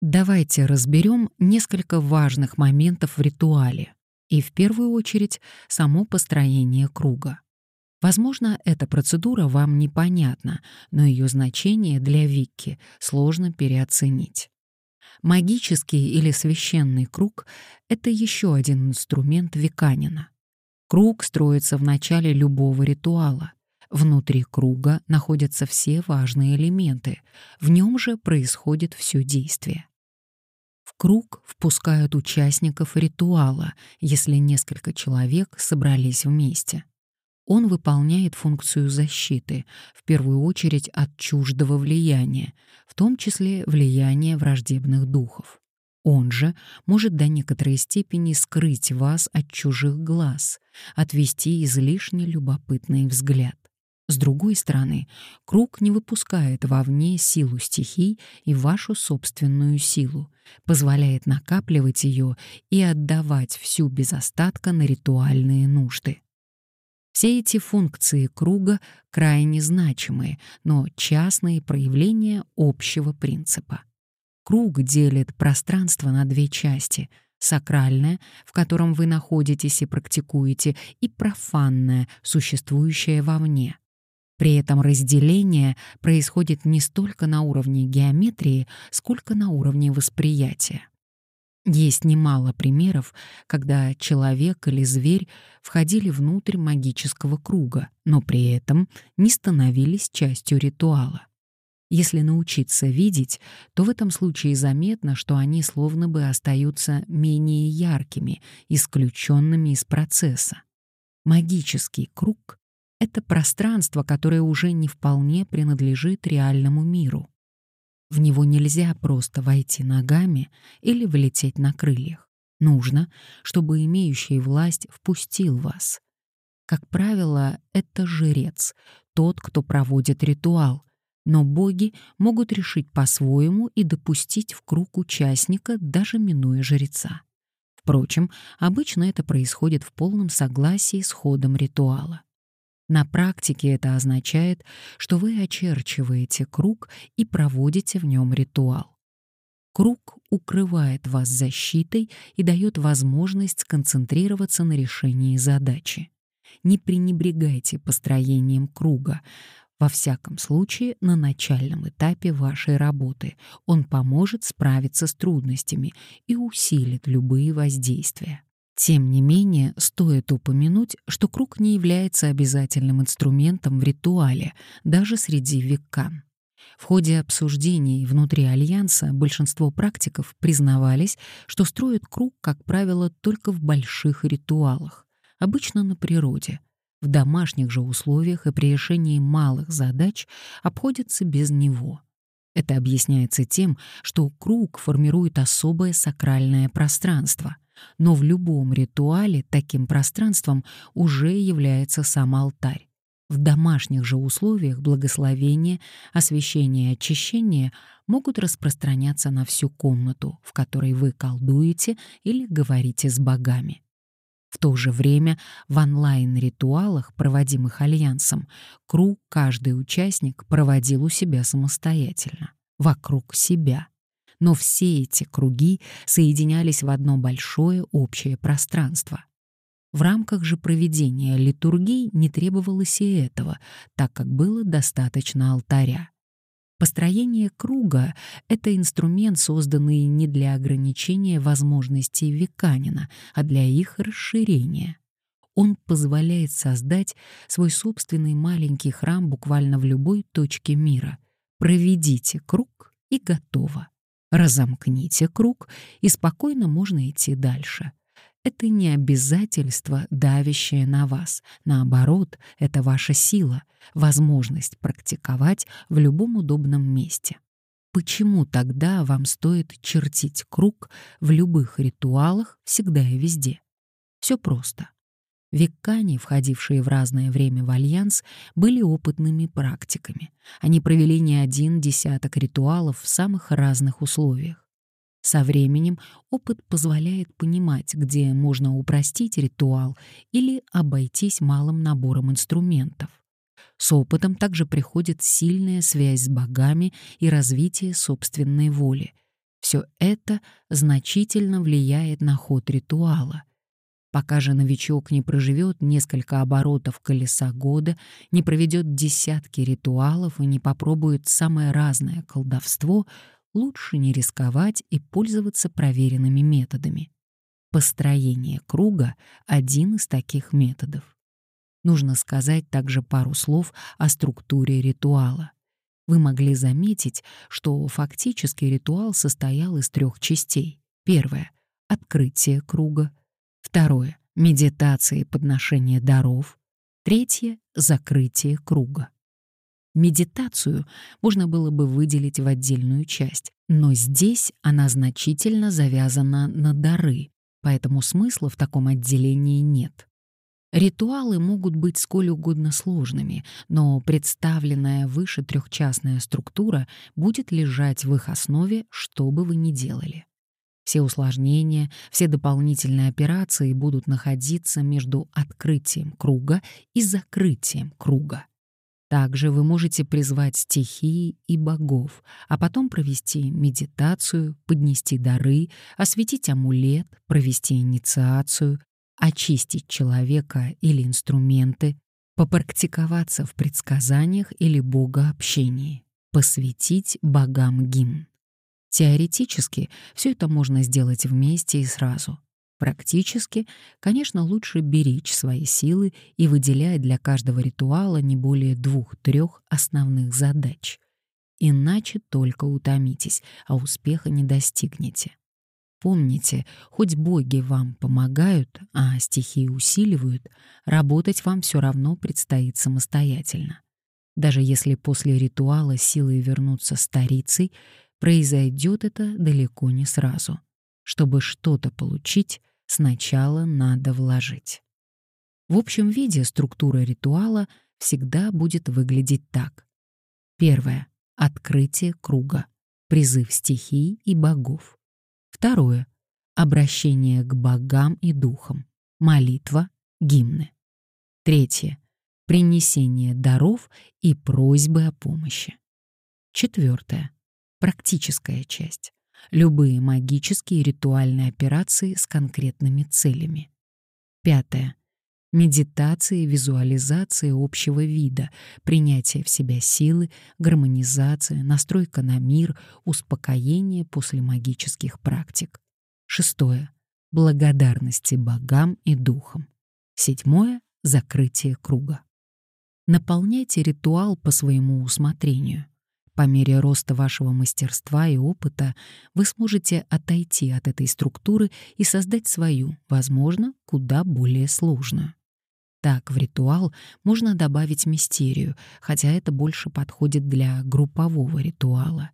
Давайте разберем несколько важных моментов в ритуале, и в первую очередь само построение круга. Возможно, эта процедура вам непонятна, но ее значение для Викки сложно переоценить. Магический или священный круг — это еще один инструмент Виканина. Круг строится в начале любого ритуала. Внутри круга находятся все важные элементы, в нем же происходит все действие. Круг впускают участников ритуала, если несколько человек собрались вместе. Он выполняет функцию защиты, в первую очередь от чуждого влияния, в том числе влияния враждебных духов. Он же может до некоторой степени скрыть вас от чужих глаз, отвести излишне любопытный взгляд. С другой стороны, круг не выпускает вовне силу стихий и вашу собственную силу, позволяет накапливать ее и отдавать всю без остатка на ритуальные нужды. Все эти функции круга крайне значимые, но частные проявления общего принципа. Круг делит пространство на две части — сакральное, в котором вы находитесь и практикуете, и профанное, существующее вовне. При этом разделение происходит не столько на уровне геометрии, сколько на уровне восприятия. Есть немало примеров, когда человек или зверь входили внутрь магического круга, но при этом не становились частью ритуала. Если научиться видеть, то в этом случае заметно, что они словно бы остаются менее яркими, исключенными из процесса. Магический круг это пространство, которое уже не вполне принадлежит реальному миру. В него нельзя просто войти ногами или влететь на крыльях. Нужно, чтобы имеющий власть впустил вас. Как правило, это жрец, тот, кто проводит ритуал, но боги могут решить по-своему и допустить в круг участника, даже минуя жреца. Впрочем, обычно это происходит в полном согласии с ходом ритуала. На практике это означает, что вы очерчиваете круг и проводите в нем ритуал. Круг укрывает вас защитой и дает возможность сконцентрироваться на решении задачи. Не пренебрегайте построением круга. Во всяком случае, на начальном этапе вашей работы он поможет справиться с трудностями и усилит любые воздействия. Тем не менее, стоит упомянуть, что круг не является обязательным инструментом в ритуале, даже среди векан. В ходе обсуждений внутри Альянса большинство практиков признавались, что строят круг, как правило, только в больших ритуалах, обычно на природе. В домашних же условиях и при решении малых задач обходятся без него. Это объясняется тем, что круг формирует особое сакральное пространство — но в любом ритуале таким пространством уже является сам алтарь. В домашних же условиях благословение, освящение и очищение могут распространяться на всю комнату, в которой вы колдуете или говорите с богами. В то же время в онлайн-ритуалах, проводимых Альянсом, круг каждый участник проводил у себя самостоятельно, вокруг себя но все эти круги соединялись в одно большое общее пространство. В рамках же проведения литургий не требовалось и этого, так как было достаточно алтаря. Построение круга — это инструмент, созданный не для ограничения возможностей веканина, а для их расширения. Он позволяет создать свой собственный маленький храм буквально в любой точке мира. Проведите круг и готово. Разомкните круг, и спокойно можно идти дальше. Это не обязательство, давящее на вас. Наоборот, это ваша сила, возможность практиковать в любом удобном месте. Почему тогда вам стоит чертить круг в любых ритуалах всегда и везде? Все просто. Веккане, входившие в разное время в альянс, были опытными практиками. Они провели не один десяток ритуалов в самых разных условиях. Со временем опыт позволяет понимать, где можно упростить ритуал или обойтись малым набором инструментов. С опытом также приходит сильная связь с богами и развитие собственной воли. Все это значительно влияет на ход ритуала. Пока же новичок не проживет несколько оборотов колеса года, не проведет десятки ритуалов и не попробует самое разное колдовство, лучше не рисковать и пользоваться проверенными методами. Построение круга — один из таких методов. Нужно сказать также пару слов о структуре ритуала. Вы могли заметить, что фактически ритуал состоял из трех частей. Первое — открытие круга. Второе — медитация и подношение даров. Третье — закрытие круга. Медитацию можно было бы выделить в отдельную часть, но здесь она значительно завязана на дары, поэтому смысла в таком отделении нет. Ритуалы могут быть сколь угодно сложными, но представленная выше трехчастная структура будет лежать в их основе, что бы вы ни делали. Все усложнения, все дополнительные операции будут находиться между открытием круга и закрытием круга. Также вы можете призвать стихии и богов, а потом провести медитацию, поднести дары, осветить амулет, провести инициацию, очистить человека или инструменты, попрактиковаться в предсказаниях или богообщении, посвятить богам гимн. Теоретически все это можно сделать вместе и сразу — Практически, конечно, лучше беречь свои силы и выделять для каждого ритуала не более двух-трех основных задач. Иначе только утомитесь, а успеха не достигнете. Помните, хоть боги вам помогают, а стихии усиливают, работать вам все равно предстоит самостоятельно. Даже если после ритуала силы вернутся старицей, произойдет это далеко не сразу. Чтобы что-то получить, сначала надо вложить. В общем виде структура ритуала всегда будет выглядеть так. Первое — открытие круга, призыв стихий и богов. Второе — обращение к богам и духам, молитва, гимны. Третье — принесение даров и просьбы о помощи. Четвертое — практическая часть любые магические и ритуальные операции с конкретными целями. Пятое. Медитация и визуализация общего вида, принятие в себя силы, гармонизация, настройка на мир, успокоение после магических практик. Шестое. Благодарности богам и духам. Седьмое. Закрытие круга. Наполняйте ритуал по своему усмотрению. По мере роста вашего мастерства и опыта вы сможете отойти от этой структуры и создать свою, возможно, куда более сложную. Так в ритуал можно добавить мистерию, хотя это больше подходит для группового ритуала.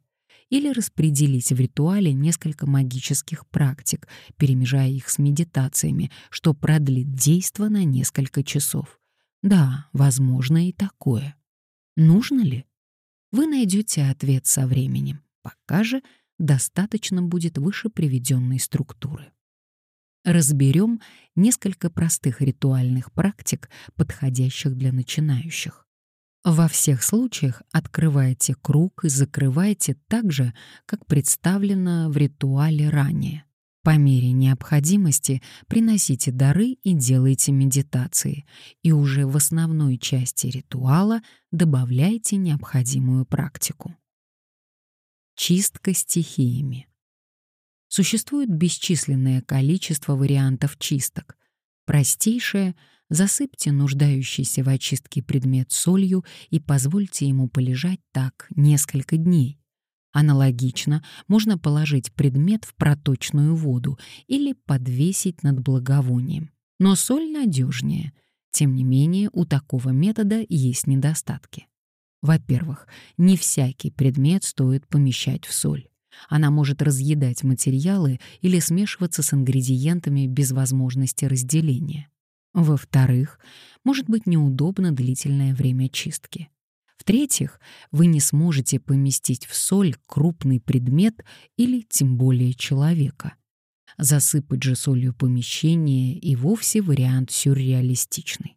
Или распределить в ритуале несколько магических практик, перемежая их с медитациями, что продлит действо на несколько часов. Да, возможно и такое. Нужно ли? Вы найдете ответ со временем, пока же достаточно будет выше приведенной структуры. Разберем несколько простых ритуальных практик, подходящих для начинающих. Во всех случаях открывайте круг и закрывайте так же, как представлено в ритуале ранее. По мере необходимости приносите дары и делайте медитации, и уже в основной части ритуала добавляйте необходимую практику. Чистка стихиями. Существует бесчисленное количество вариантов чисток. Простейшее — засыпьте нуждающийся в очистке предмет солью и позвольте ему полежать так несколько дней. Аналогично можно положить предмет в проточную воду или подвесить над благовонием. Но соль надежнее. Тем не менее, у такого метода есть недостатки. Во-первых, не всякий предмет стоит помещать в соль. Она может разъедать материалы или смешиваться с ингредиентами без возможности разделения. Во-вторых, может быть неудобно длительное время чистки. В-третьих, вы не сможете поместить в соль крупный предмет или тем более человека. Засыпать же солью помещение и вовсе вариант сюрреалистичный.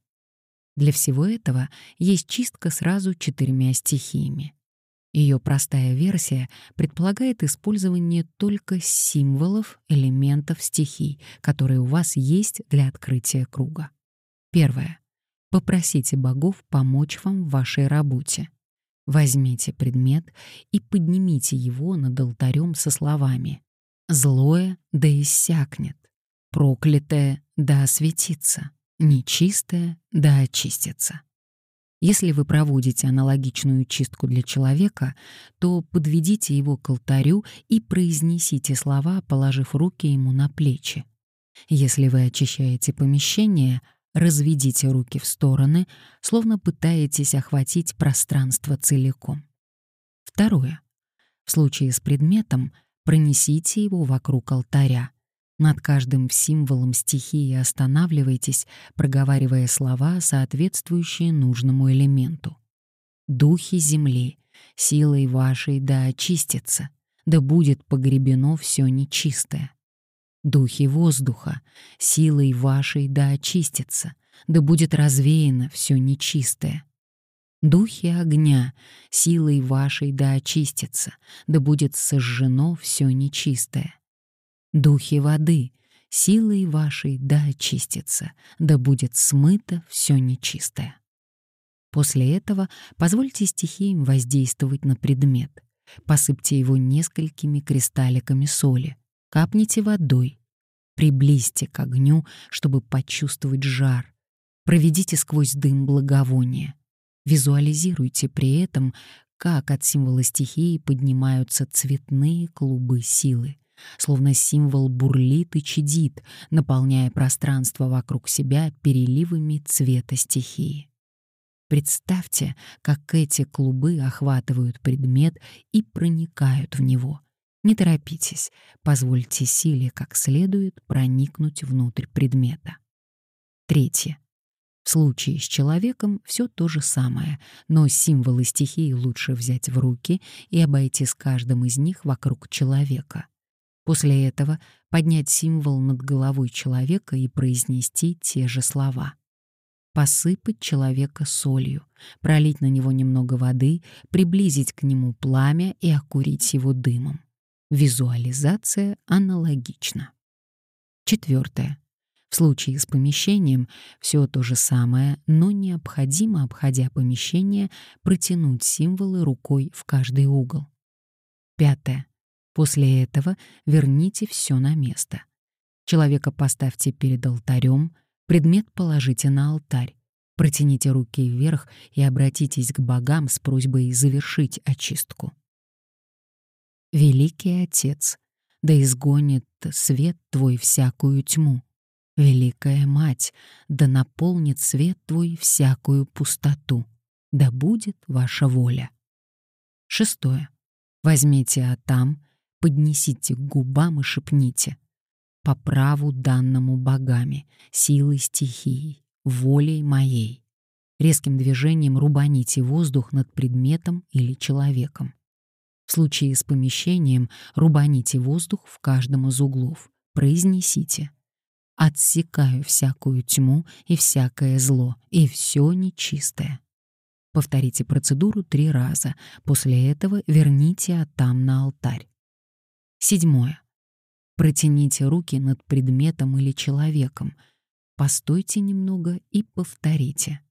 Для всего этого есть чистка сразу четырьмя стихиями. Ее простая версия предполагает использование только символов, элементов стихий, которые у вас есть для открытия круга. Первое. Попросите богов помочь вам в вашей работе. Возьмите предмет и поднимите его над алтарем со словами «Злое да иссякнет, проклятое да осветится, нечистое да очистится». Если вы проводите аналогичную чистку для человека, то подведите его к алтарю и произнесите слова, положив руки ему на плечи. Если вы очищаете помещение, разведите руки в стороны, словно пытаетесь охватить пространство целиком. Второе. В случае с предметом пронесите его вокруг алтаря, над каждым символом стихии останавливайтесь, проговаривая слова, соответствующие нужному элементу. «Духи земли, силой вашей да очистятся, да будет погребено все нечистое. Духи воздуха, силой вашей да очистятся, да будет развеяно все нечистое. Духи огня, силой вашей да очистятся, да будет сожжено все нечистое. Духи воды, силой вашей да очистится, да будет смыто все нечистое. После этого позвольте стихиям воздействовать на предмет. Посыпьте его несколькими кристалликами соли, капните водой, приблизьте к огню, чтобы почувствовать жар, проведите сквозь дым благовония. Визуализируйте при этом, как от символа стихии поднимаются цветные клубы силы словно символ бурлит и чадит, наполняя пространство вокруг себя переливами цвета стихии. Представьте, как эти клубы охватывают предмет и проникают в него. Не торопитесь, позвольте силе как следует проникнуть внутрь предмета. Третье. В случае с человеком все то же самое, но символы стихии лучше взять в руки и обойти с каждым из них вокруг человека. После этого поднять символ над головой человека и произнести те же слова. Посыпать человека солью, пролить на него немного воды, приблизить к нему пламя и окурить его дымом. Визуализация аналогична. Четвертое. В случае с помещением все то же самое, но необходимо, обходя помещение, протянуть символы рукой в каждый угол. Пятое. После этого верните все на место. Человека поставьте перед алтарем, предмет положите на алтарь. Протяните руки вверх и обратитесь к богам с просьбой завершить очистку. Великий Отец, да изгонит свет Твой всякую тьму. Великая Мать, да наполнит свет Твой всякую пустоту. Да будет ваша воля. Шестое. Возьмите Атам, поднесите к губам и шепните. По праву данному богами, силой стихии, волей моей. Резким движением рубаните воздух над предметом или человеком. В случае с помещением рубаните воздух в каждом из углов. Произнесите. Отсекаю всякую тьму и всякое зло, и все нечистое. Повторите процедуру три раза. После этого верните Атам на алтарь. Седьмое. Протяните руки над предметом или человеком. Постойте немного и повторите.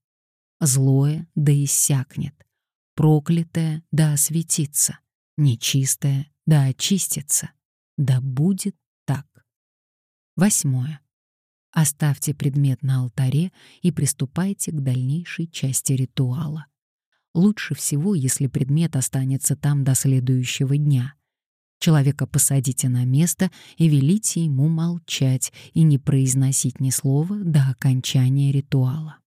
Злое да иссякнет, проклятое да осветится, нечистое да очистится. Да будет так. Восьмое. Оставьте предмет на алтаре и приступайте к дальнейшей части ритуала. Лучше всего, если предмет останется там до следующего дня — Человека посадите на место и велите ему молчать и не произносить ни слова до окончания ритуала.